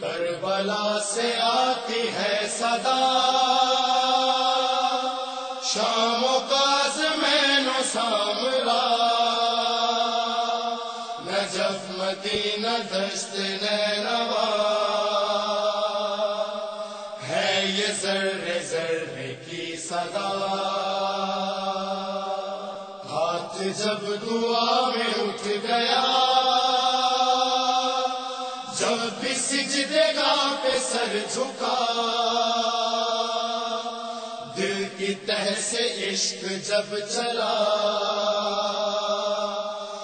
کربلا سے آتی ہے صدا شام و کاز میں نو سامرا نجف مدینہ دست نینوا صدا۔ ہاتھ جب دعا میں اٹھ گیا، جب بھی سجدے گا پہ سر جھکا، دل کی تہ سے عشق جب چلا،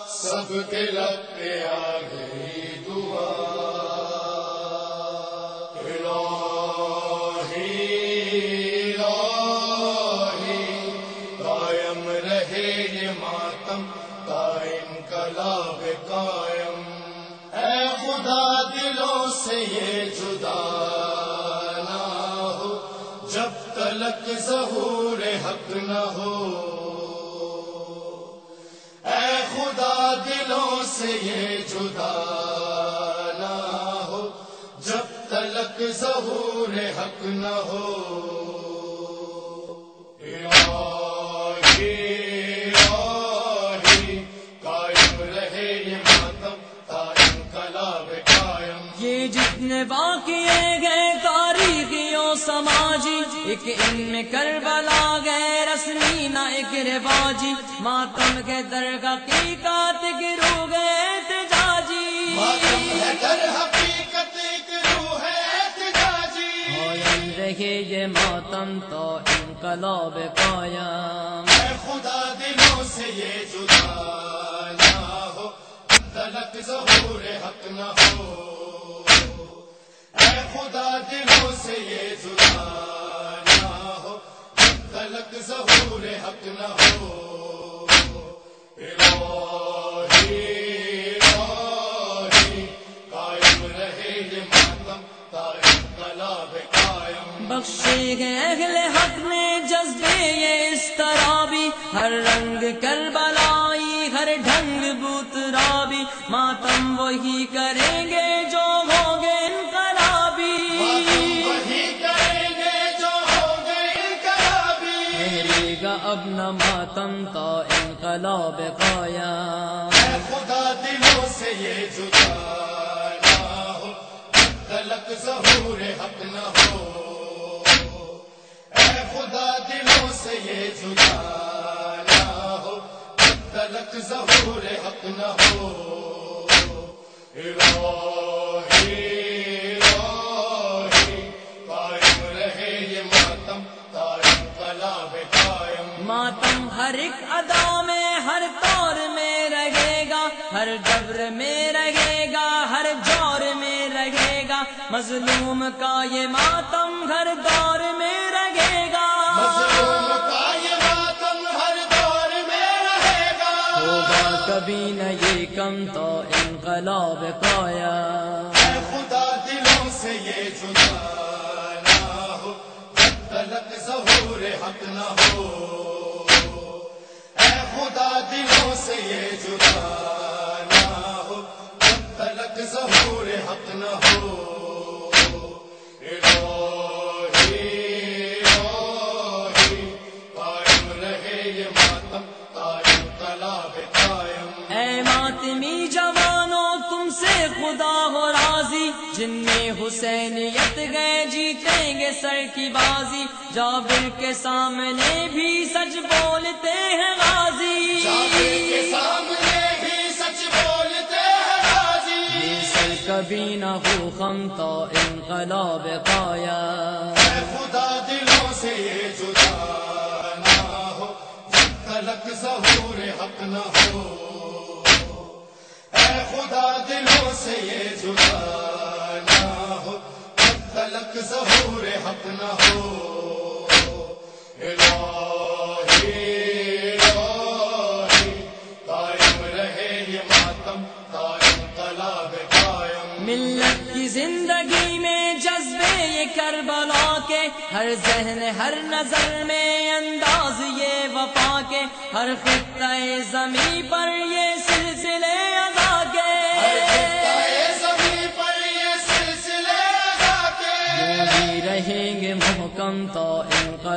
سب کے لب پہ آ گئی قائم قائم۔ اے خدا دلوں سے یہ جدا نہ ہو، جب تلک ظہور حق نہ ہو۔ اے خدا دلوں سے یہ جدا نہ ہو، جب تلک ظہور حق نہ ہو۔ جتنے واقعے گئے تاریخیوں سماجی ایک ان میں کربلا گئے رسمی نہ ایک رواجی۔ ماتم کے درگاہ کی کات گرو گئے تجاجی ماتم ہے در حقیقت ایک روح ہے احتجاجی۔ قائم رہے یہ ماتم تو انقلاب اے خدا دلوں سے یہ جدا نہ ہو۔ تلک ظہور حق نہ ہو۔ خدا دلوں سے یہ جدا نہ ہو تلک ظہور حق نہ ہو۔ الہی الہی، قائم رہے یہ ماتم قائم کلاب قائم۔ بخشے گئے اہل حق نے جذبے یہ اس طرح بھی ہر رنگ کربلائی، ہر ڈھنگ بوترابی ماتم وہی کریں گے جو انقلاب قائم اے خدا دلوں سے یہ جدا نہ ہو تلک ظہور حق نہ ہو۔ اے خدا دلوں سے یہ جدا نہ ہو تلک ظہور حق نہ ہو۔ الہی ہر ایک ادا میں ہر طور میں رہے گا ہر جبر میں رہے گا ہر جور میں رہے گا۔ مظلوم کا یہ ماتم ہر دور میں رہے گا۔ مظلوم کا یہ ماتم ہر دور میں رہے گا۔ ہوگا کبھی نہ یہ کم تو انقلاب اے خدا دلوں سے یہ جدا نہ ہو۔ تلک ظہور حق نہ ہو۔ خدا دلوں سے یہ جدا نہ ہو، جب تلک ظہور حق نہ ہو۔ الہی قائم رہے یہ ماتم، قائم قائم۔ اے ماتمی جوانوں تم سے خدا ہو راضی۔ جن میں حسینیت گئے، جیتیں گے سر کی بازی۔ جابر کے سامنے بھی سچ بولتے ہیں غازی۔ جابر کے سامنے بھی سچ بولتے ہیں غازی۔ سر کبھی نہ ہو خم تو انقلاب اے خدا دلوں سے جدا نہ ہو تلک ظہور حق نہ ہو۔ اے خدا دلوں سے یہ جدا نہ ہو تلک ظہور حق نہ ہو۔ ملت کی زندگی میں جذبے یہ کربلا کے، ہر ذہن، ہر نظر میں انداز یہ وفا کے، ہر خطۂ زمیں پر یہ سلسلے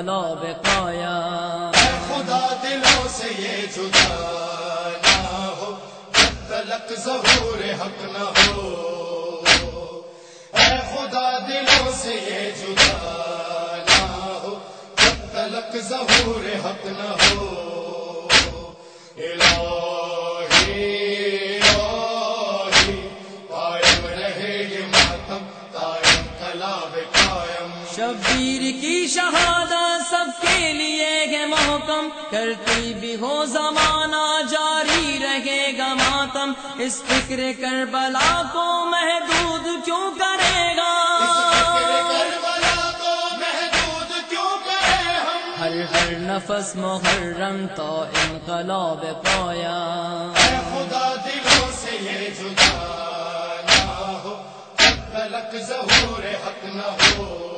انقلاب قایا اے خدا دلوں سے یہ جدا نہ ہو جب تلک ظہور حق نہ ہو۔ اے خدا دلوں سے یہ جدا نہ ہو جب تلک ظہور حق نہ ہو۔ الہی الہی قائم رہے یہ ماتم قائم کلاب قائم شبیر کی شہادت سب کے لیے ہے محکم کرتی بھی ہو زمانہ جاری رہے گا ماتم۔ اس فکر کربلا کو محدود کیوں کرے گا؟ کربلا کو محدود کیوں کرے ہم؟ ہر ہر نفس محرم تو انقلاب پایا۔ خدا دلوں سے یہ جدا نہ ہو۔ جب تلک ظہور حق نہ ہو۔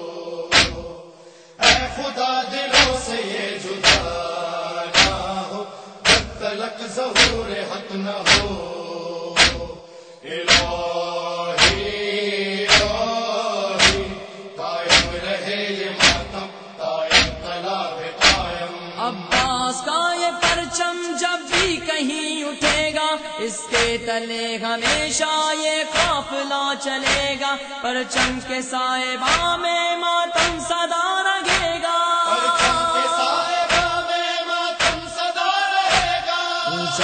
خدا دلوں سے یہ جدا نہ ہو، جب تلک ظہور حق نہ ہو۔ الہی الہی، قائم رہے یہ ماتم، قائم کلاب قائم۔ عباس کا یہ پرچم جب بھی کہیں اٹھے گا، اس کے تلے ہمیشہ یہ قافلہ چلے گا۔ پرچم کے صاحبہ میں ماتم صدا رہے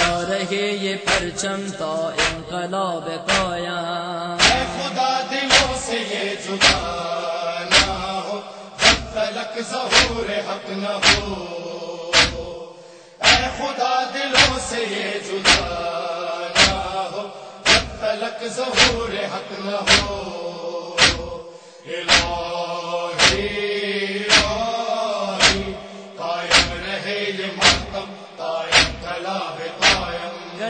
رہے یہ پرچم تو انقلاب قایا خدا دلوں سے یہ جدا نہ ہو جب تلک ظہور حق نہ ہو۔ اے خدا دلوں سے یہ جدا نہ ہو جب تلک ظہور حق نہ ہو۔ الہی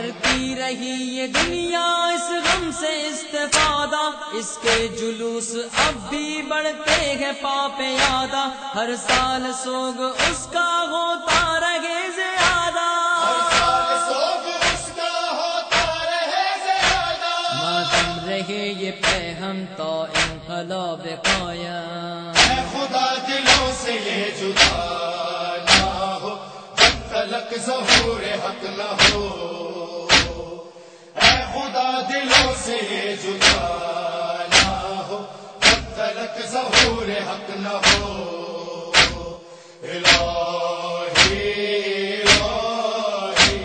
کرتی رہی یہ دنیا اس غم سے استفادہ۔ اس کے جلوس اب بھی بڑھتے ہیں پاپ یادہ۔ ہر سال سوگ اس کا ہوتا رہے زیادہ۔ سال سوگ اس کا ہوتا رہے زیادہ۔ ماتم رہے یہ پہم تو انقلاب قایا اے خدا دلوں سے یہ جدا۔ جب تلک ظہور حق نہ ہو اے خدا دلوں سے جدا نہ ہو جب تلک ظہور حق نہ ہو الہی الہی،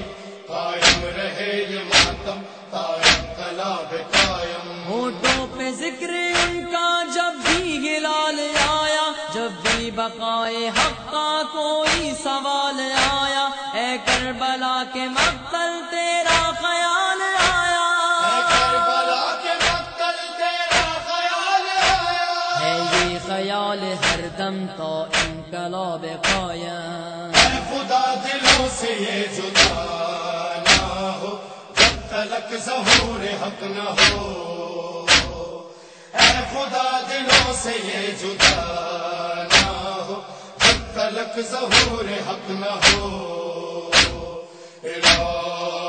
قائم رہے یہ ماتم، قائم کلاب قائم۔ ہوٹوں پہ ذکر ان کا جب بھی ہلال آیا، جب بھی بقائے حق کا کوئی سوال آیا کربلا کے مقتل تیرا خیال آیا۔ کربلا کے مقتل تیرا خیال آیا ہے یہ خیال ہر دم تو انقلاب قایا اے خدا دلوں سے یہ جدا نہ ہو، جب تلک ظہور حق نہ ہو۔ اے خدا دلوں سے یہ جدا نہ ہو، جب تلک ظہور حق نہ ہو۔ الہی